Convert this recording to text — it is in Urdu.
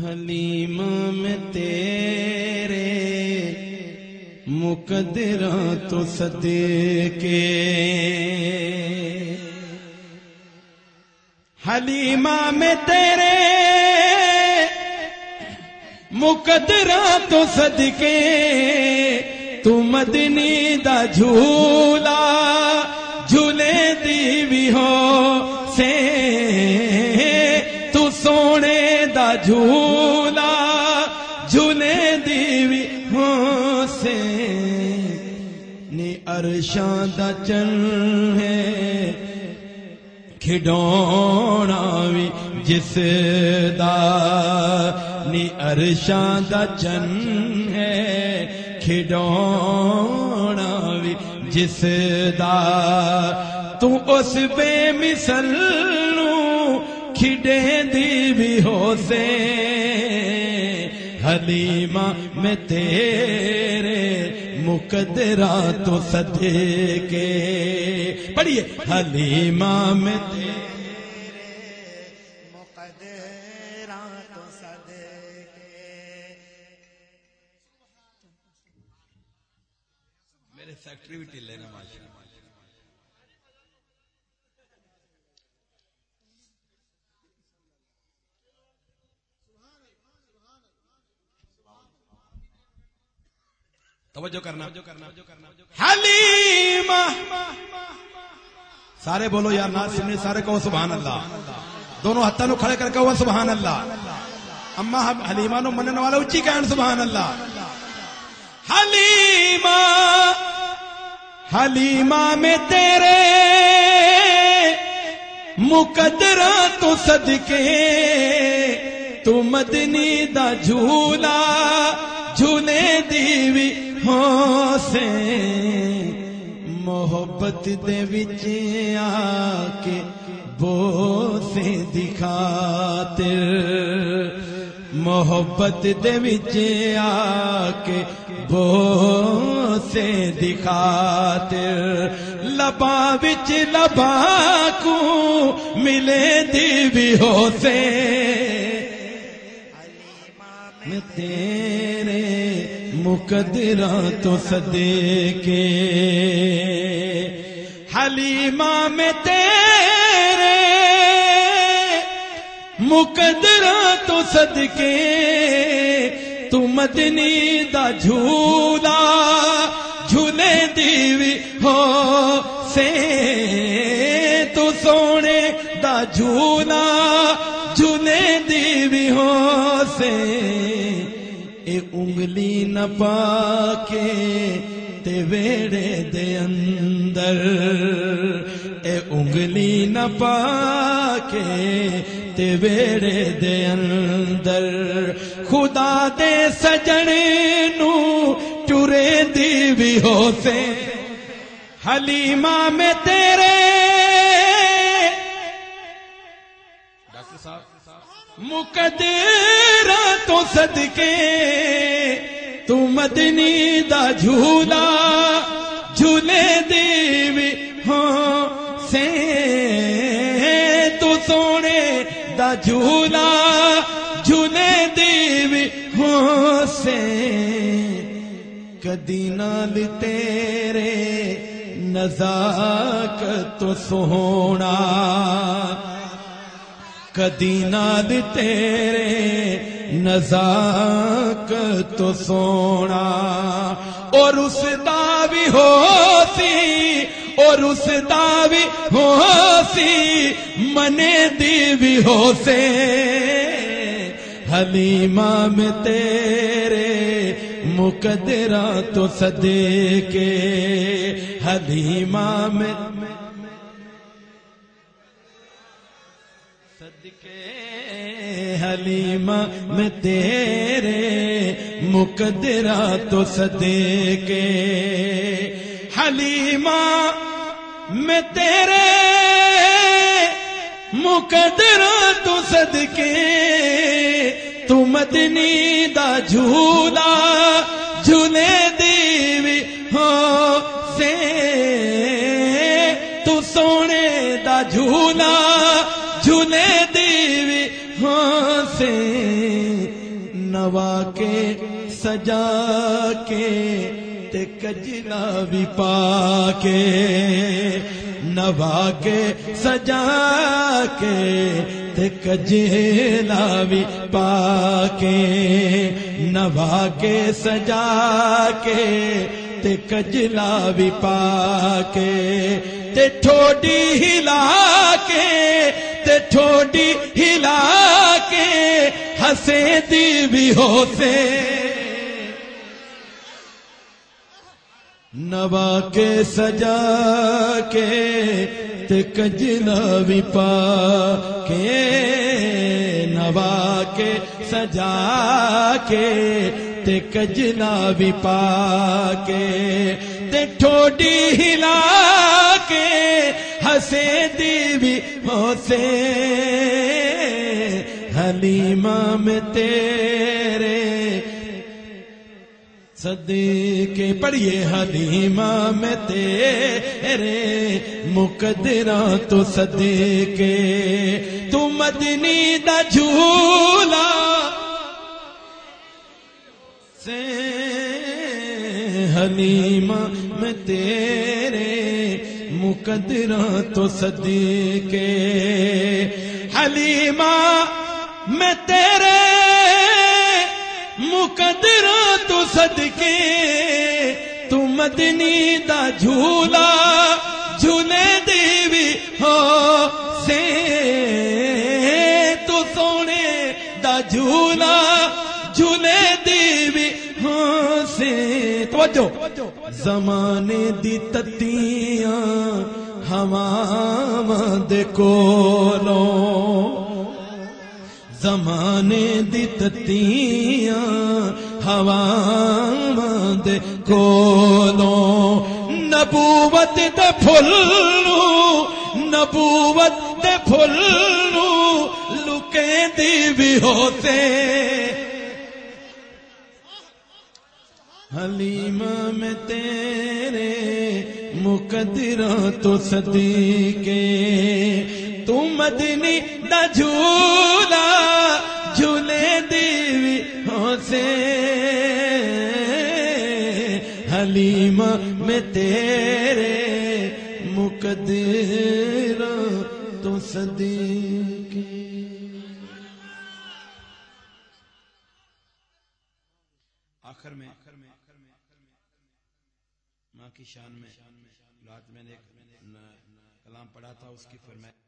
حلیم میں تیرے مقدرہ تو صدقے۔ حلیمہ میں تیرے مقدرہ تو صدقے۔ تو مدنی دا جھولا جھولے دی بھی ہو۔ جھولا جھولے دی بھی سے نی ارشاں دا چن ہے کھڈونا وی جس دا نی ارشاں دا چن ہے کھڈونا وی جس دا تو اس بے مثل نو دی بھی ہو سے۔ حلیمہ میں تیرے مقدرہ تو صدے کے پڑھیے۔ حلیمہ میں تیرے مقدراں تو صدقے میرے فیکٹری بھی ٹلے نا ماشاء توجہ کرنا۔ حلیمہ سارے بولو یار ناز سننے سارے کہو سبحان اللہ۔ دونوں ہاتھوں نو کھڑے کر کے ہوا سبحان اللہ۔ اما حلیمہ نو منن والا اچھی کہن سبحان اللہ۔ حلیمہ حلیمہ میں تیرے مقدرہ تو صدقے۔ تو مدنی دا جھولا جھولے سے محبت دے وچ آ کے بو سے دکھاتر محبت دے وچ آ کے بو سے دکھاتر لبا وچ لبا کو ملے دی بھی ہو سے میں مقدرہ تو صدے کے حلیمہ میں تیرے مقدرہ تو صدقے۔ تو مدنی دا جھولا جھولے دیوی ہو سے۔ تو سونے دا جھولا جھولے دیوی ہو سے۔ اے انگلی نہ پا کے تے ویڑے دے اندر۔ اے انگلی نہ پا کے تے ویڑے دے اندر۔ خدا دے سجنے نو ٹرے دی بھی ہو سے حلیمہ میں تیرے مقدرہ تو صدقے، تو مدنی دا جھولا، جھولے دیوی ہاں سے تو سونے دا جھولا، جھولے دیوی ہاں سے کدی نال تیرے نزاکت تو سونا کدی ناد تیرے نزاک تو سونا۔ اور اس دا بھی ہو سی اور اس دا بھی ہو سی منے دی بھی ہو سے حلیمہ میں تیرے مقدرہ تو صدے کے حلیمہ میں حلیمہ میں تیرے مقدرہ تو صدے کے حلیمہ میں تیرے مقدرہ تو صدقے تو مدنی دا جھولا جھولے دیوی ہو سے۔ تو سونے دا جھولا سے نوا کے، سجا کے تے کجلا بھی پا کے۔ نوا کے، سجا کے تے کجلا بھی پا کے۔ نوا کے، سجا کے تے کجلا بھی پا کے۔ تے ٹھوڈی ہلا کے، تے ٹھوڈی ہلا ہسے دی بھی ہو سے نوا کے سجا کے تے بھی پا کے۔ نوا کے سجا کے تے بھی پا کے۔ تے ٹھوڈی ہلا کے ہسے دی بھی حلیمہ میں تیرے صدیقے پڑھیے حلیمہ میں تیرے مقدرہ تو صدیقے تو مدنی دا جھولا سے حلیمہ میں تیرے مقدرہ تو صدیقے حلیمہ میں تیرے مقدر تو صدقے، تو مدنی دا جھولا جھولے دیوی ہو، سے تو سونے دا جھولا جھولے دیوی ہو، سے۔ توجہ۔ زمانے دی تتیاں ہوا دے کولوں۔ زمانے دی تتیاں ہوا دے کولوں نبوت دے پھلو نبوت دے پھلو لکے دی بھی ہوتے۔ حلیمہ میں تیرے مقدرہ تو صدیقے، تو مدنی دا جھولا۔ حلیمہ میں تیرے مقدرہ تو صدیقے آخر میں، ماں کی شان میں رات میں نے کلام پڑھا تھا، اس کی فرمائش